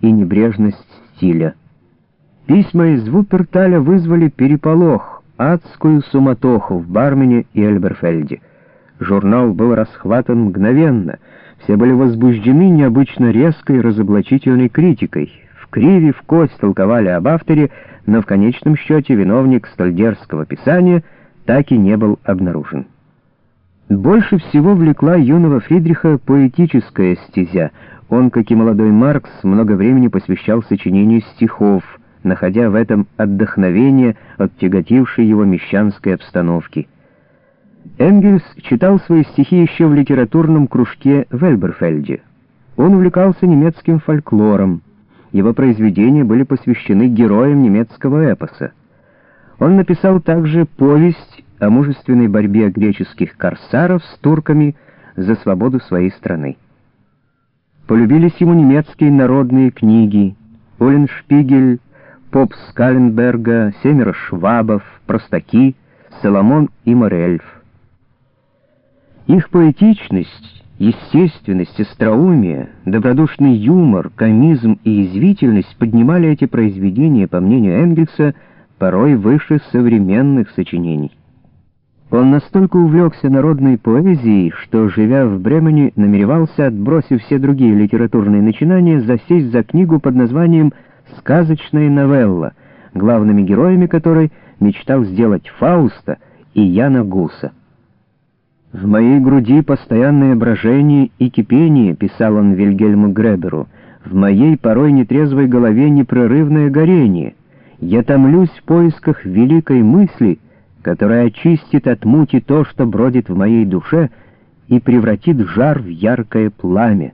и небрежность стиля. Письма из Вуперталя вызвали переполох, адскую суматоху в Бармене и Эльберфельде. Журнал был расхватан мгновенно, все были возбуждены необычно резкой разоблачительной критикой. В криве в кость толковали об авторе, но в конечном счете виновник столь дерзкого писания так и не был обнаружен. Больше всего влекла юного Фридриха поэтическая стезя. Он, как и молодой Маркс, много времени посвящал сочинению стихов, находя в этом отдохновение от тяготившей его мещанской обстановки. Энгельс читал свои стихи еще в литературном кружке в Эльберфельде. Он увлекался немецким фольклором. Его произведения были посвящены героям немецкого эпоса. Он написал также повесть о мужественной борьбе греческих корсаров с турками за свободу своей страны. Полюбились ему немецкие народные книги «Оленшпигель», «Поп Скаленберга», «Семеро швабов», «Простаки», «Соломон и Морельф». Их поэтичность, естественность, остроумие, добродушный юмор, комизм и извительность поднимали эти произведения, по мнению Энгельса, порой выше современных сочинений. Он настолько увлекся народной поэзией, что, живя в Бремене, намеревался, отбросив все другие литературные начинания, засесть за книгу под названием «Сказочная новелла», главными героями которой мечтал сделать Фауста и Яна Гуса. «В моей груди постоянное брожение и кипение», — писал он Вильгельму Греберу, «в моей порой нетрезвой голове непрерывное горение. Я томлюсь в поисках великой мысли — которая очистит от мути то, что бродит в моей душе, и превратит жар в яркое пламя.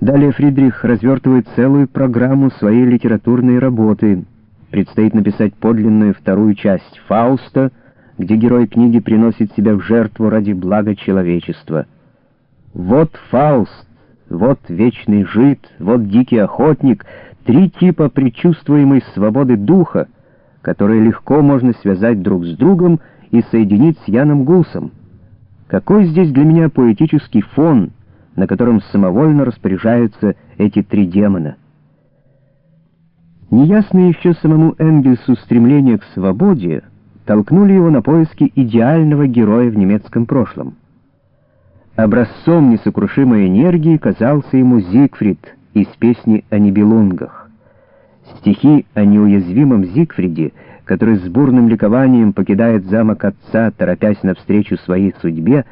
Далее Фридрих развертывает целую программу своей литературной работы. Предстоит написать подлинную вторую часть «Фауста», где герой книги приносит себя в жертву ради блага человечества. Вот Фауст, вот вечный жид, вот дикий охотник, три типа предчувствуемой свободы духа — которые легко можно связать друг с другом и соединить с Яном Гусом. Какой здесь для меня поэтический фон, на котором самовольно распоряжаются эти три демона? Неясное еще самому Энгельсу стремление к свободе толкнули его на поиски идеального героя в немецком прошлом. Образцом несокрушимой энергии казался ему Зигфрид из песни о Нибелунгах. Стихи о неуязвимом Зигфриде, который с бурным ликованием покидает замок отца, торопясь навстречу своей судьбе,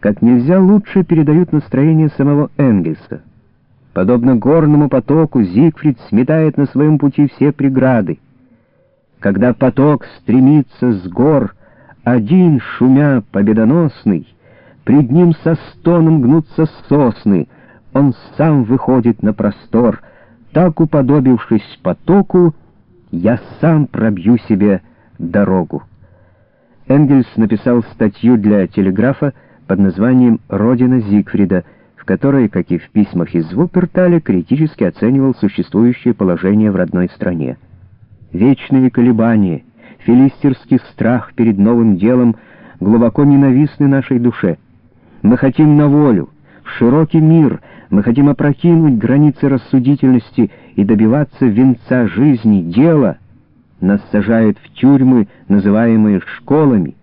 как нельзя лучше передают настроение самого Энгельса. Подобно горному потоку, Зигфрид сметает на своем пути все преграды. Когда поток стремится с гор, один, шумя победоносный, пред ним со стоном гнутся сосны, он сам выходит на простор — так уподобившись потоку, я сам пробью себе дорогу. Энгельс написал статью для телеграфа под названием «Родина Зигфрида», в которой, как и в письмах из Вуперталя, критически оценивал существующее положение в родной стране. Вечные колебания, филистерский страх перед новым делом глубоко ненавистны нашей душе. Мы хотим на волю, в широкий мир — мы хотим опрокинуть границы рассудительности и добиваться венца жизни, дела. Нас сажают в тюрьмы, называемые школами.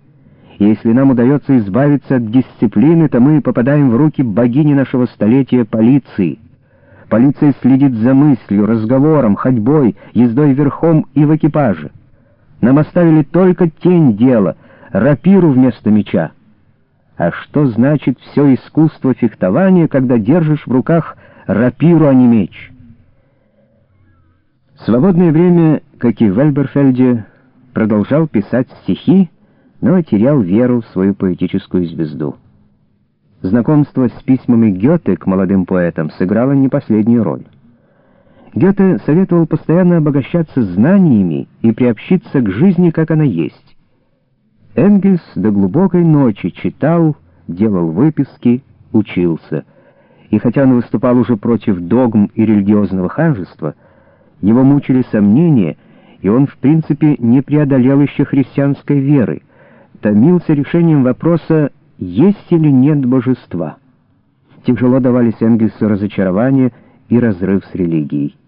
И если нам удается избавиться от дисциплины, то мы попадаем в руки богини нашего столетия полиции. Полиция следит за мыслью, разговором, ходьбой, ездой верхом и в экипаже. Нам оставили только тень дела, рапиру вместо меча. А что значит все искусство фехтования, когда держишь в руках рапиру, а не меч? В свободное время, как и в Эльберфельде, продолжал писать стихи, но терял веру в свою поэтическую звезду. Знакомство с письмами Гёте к молодым поэтам сыграло не последнюю роль. Гёте советовал постоянно обогащаться знаниями и приобщиться к жизни, как она есть. Энгельс до глубокой ночи читал, делал выписки, учился. И хотя он выступал уже против догм и религиозного ханжества, его мучили сомнения, и он в принципе не преодолел еще христианской веры, томился решением вопроса «есть или нет божества?». Тяжело давались Энгельсу разочарования и разрыв с религией.